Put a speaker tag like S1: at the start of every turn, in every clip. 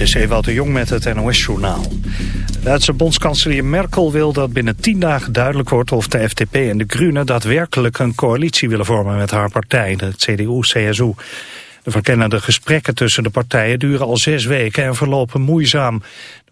S1: Dit is Jong met het NOS-journaal. Duitse bondskanselier Merkel wil dat binnen tien dagen duidelijk wordt... of de FDP en de Groenen daadwerkelijk een coalitie willen vormen met haar partij, de CDU-CSU. De verkennende gesprekken tussen de partijen duren al zes weken en verlopen moeizaam.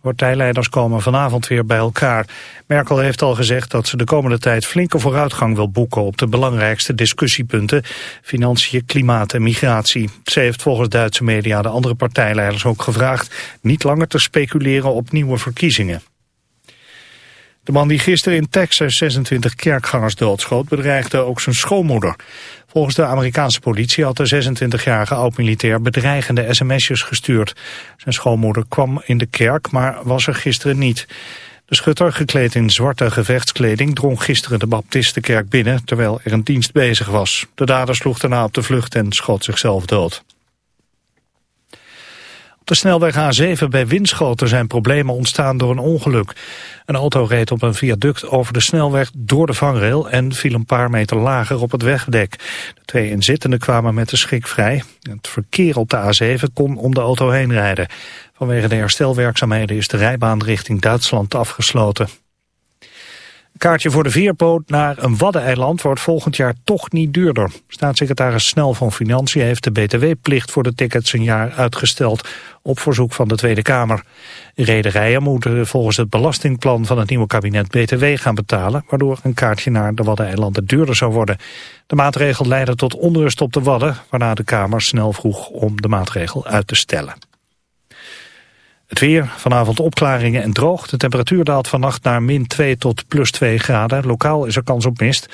S1: De partijleiders komen vanavond weer bij elkaar. Merkel heeft al gezegd dat ze de komende tijd flinke vooruitgang wil boeken op de belangrijkste discussiepunten, financiën, klimaat en migratie. Ze heeft volgens Duitse media de andere partijleiders ook gevraagd niet langer te speculeren op nieuwe verkiezingen. De man die gisteren in Texas 26 kerkgangers doodschoot bedreigde ook zijn schoonmoeder. Volgens de Amerikaanse politie had de 26-jarige oud-militair bedreigende sms'jes gestuurd. Zijn schoonmoeder kwam in de kerk, maar was er gisteren niet. De schutter, gekleed in zwarte gevechtskleding, drong gisteren de Baptistenkerk binnen, terwijl er een dienst bezig was. De dader sloeg daarna op de vlucht en schoot zichzelf dood. De snelweg A7 bij Winschoten zijn problemen ontstaan door een ongeluk. Een auto reed op een viaduct over de snelweg door de vangrail en viel een paar meter lager op het wegdek. De twee inzittenden kwamen met de schrik vrij. Het verkeer op de A7 kon om de auto heen rijden. Vanwege de herstelwerkzaamheden is de rijbaan richting Duitsland afgesloten kaartje voor de veerboot naar een waddeneiland wordt volgend jaar toch niet duurder. Staatssecretaris Snel van Financiën heeft de btw-plicht voor de tickets een jaar uitgesteld op verzoek van de Tweede Kamer. Rederijen moeten volgens het belastingplan van het nieuwe kabinet btw gaan betalen, waardoor een kaartje naar de waddeneilanden duurder zou worden. De maatregel leidde tot onrust op de Wadden, waarna de Kamer snel vroeg om de maatregel uit te stellen. Het weer, vanavond opklaringen en droog. De temperatuur daalt vannacht naar min 2 tot plus 2 graden. Lokaal is er kans op mist.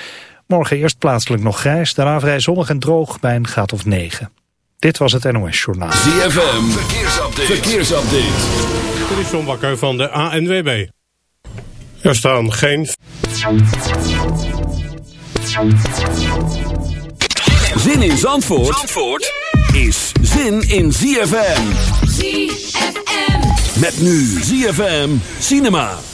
S1: Morgen eerst plaatselijk nog grijs, daarna vrij zonnig en droog bij een graad of 9. Dit was het NOS Journaal.
S2: ZFM, verkeersupdate. verkeersupdate.
S3: Dit is John Bakker van de ANWB. Er staan geen...
S2: Zin in Zandvoort, Zandvoort? is zin in ZFM. ZFM. Met nu ZFM Cinema.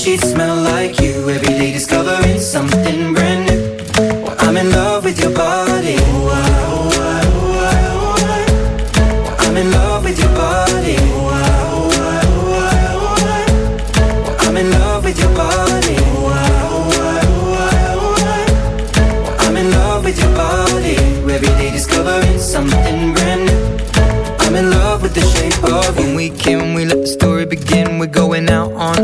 S4: Sheets smell like you. Every day discovering something brand new. Well, I'm in love with your body. Oh, I, oh, I, oh, I, oh, I. I'm in love with your body. I'm in love with your body. I'm in love with your body. Every day discovering something brand new. I'm in love with the shape of you. When we can, we let the story begin.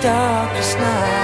S5: darkest night.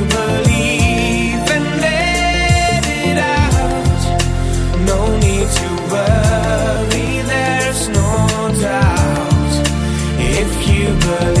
S6: you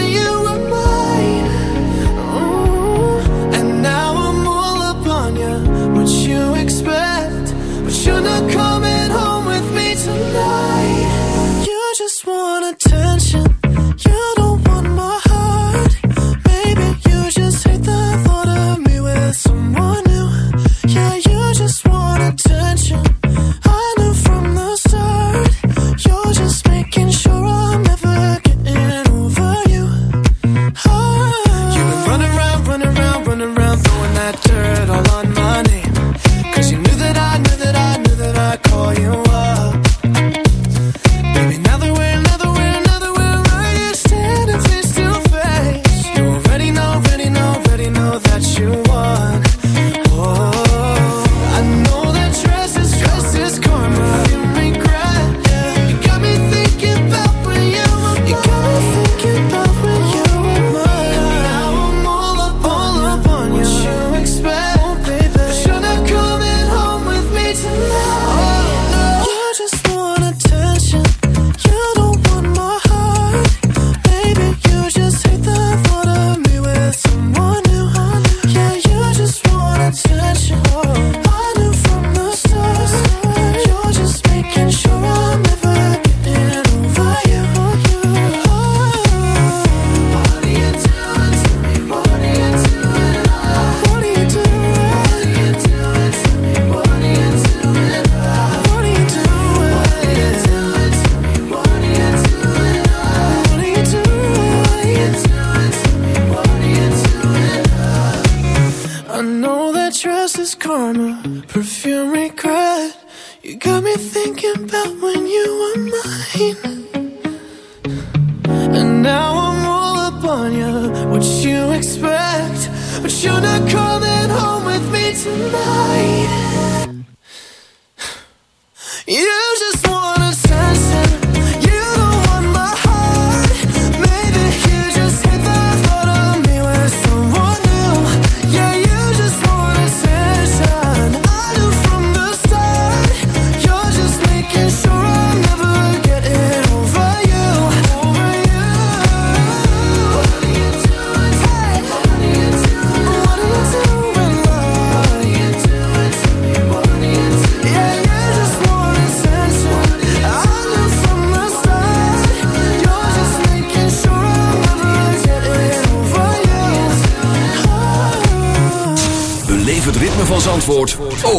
S6: just
S7: wanna turn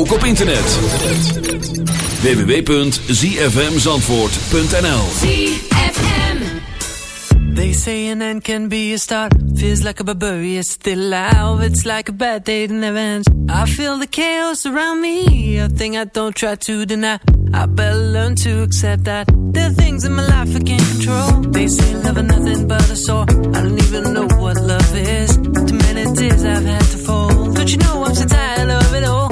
S7: ook op internet. www.zfmzandvoort.nl
S8: They say an end can be a start. Feels like a barbarian it's still alive. It's like a bad day in never ends. I feel the chaos around me. A thing I don't try to deny. I better learn to accept that there are things in my life I can't control. They say love is nothing but a sore. I don't even know what love is. Too many days I've had to fall. Don't you know I'm so tired of it all?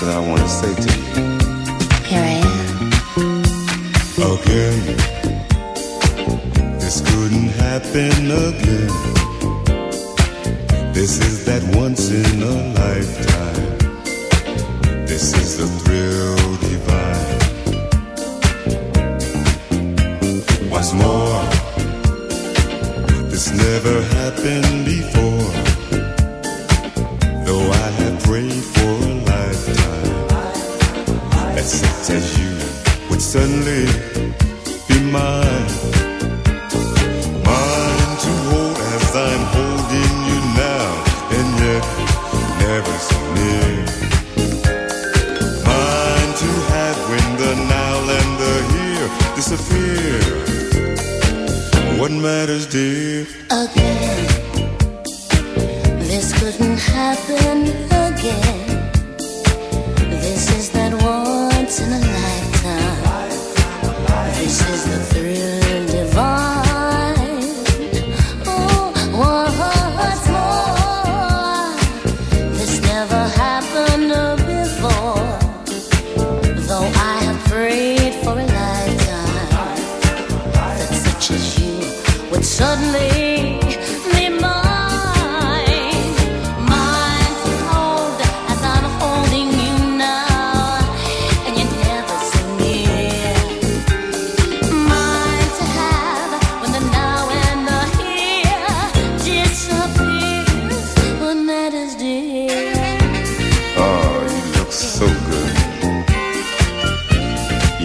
S8: that I
S9: want to say to you.
S10: Here I am.
S9: Again, this couldn't happen again.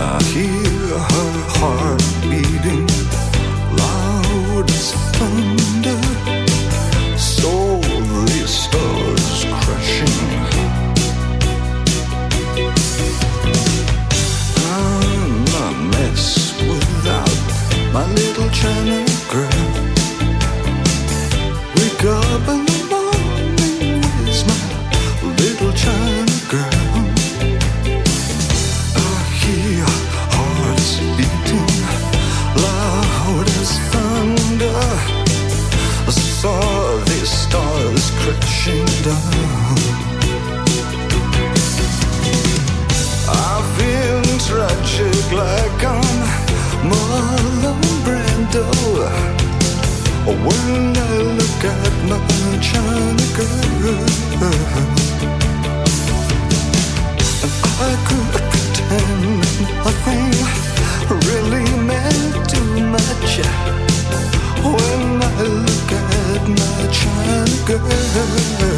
S11: I
S12: hear her Heart beating loud as thunder. girl.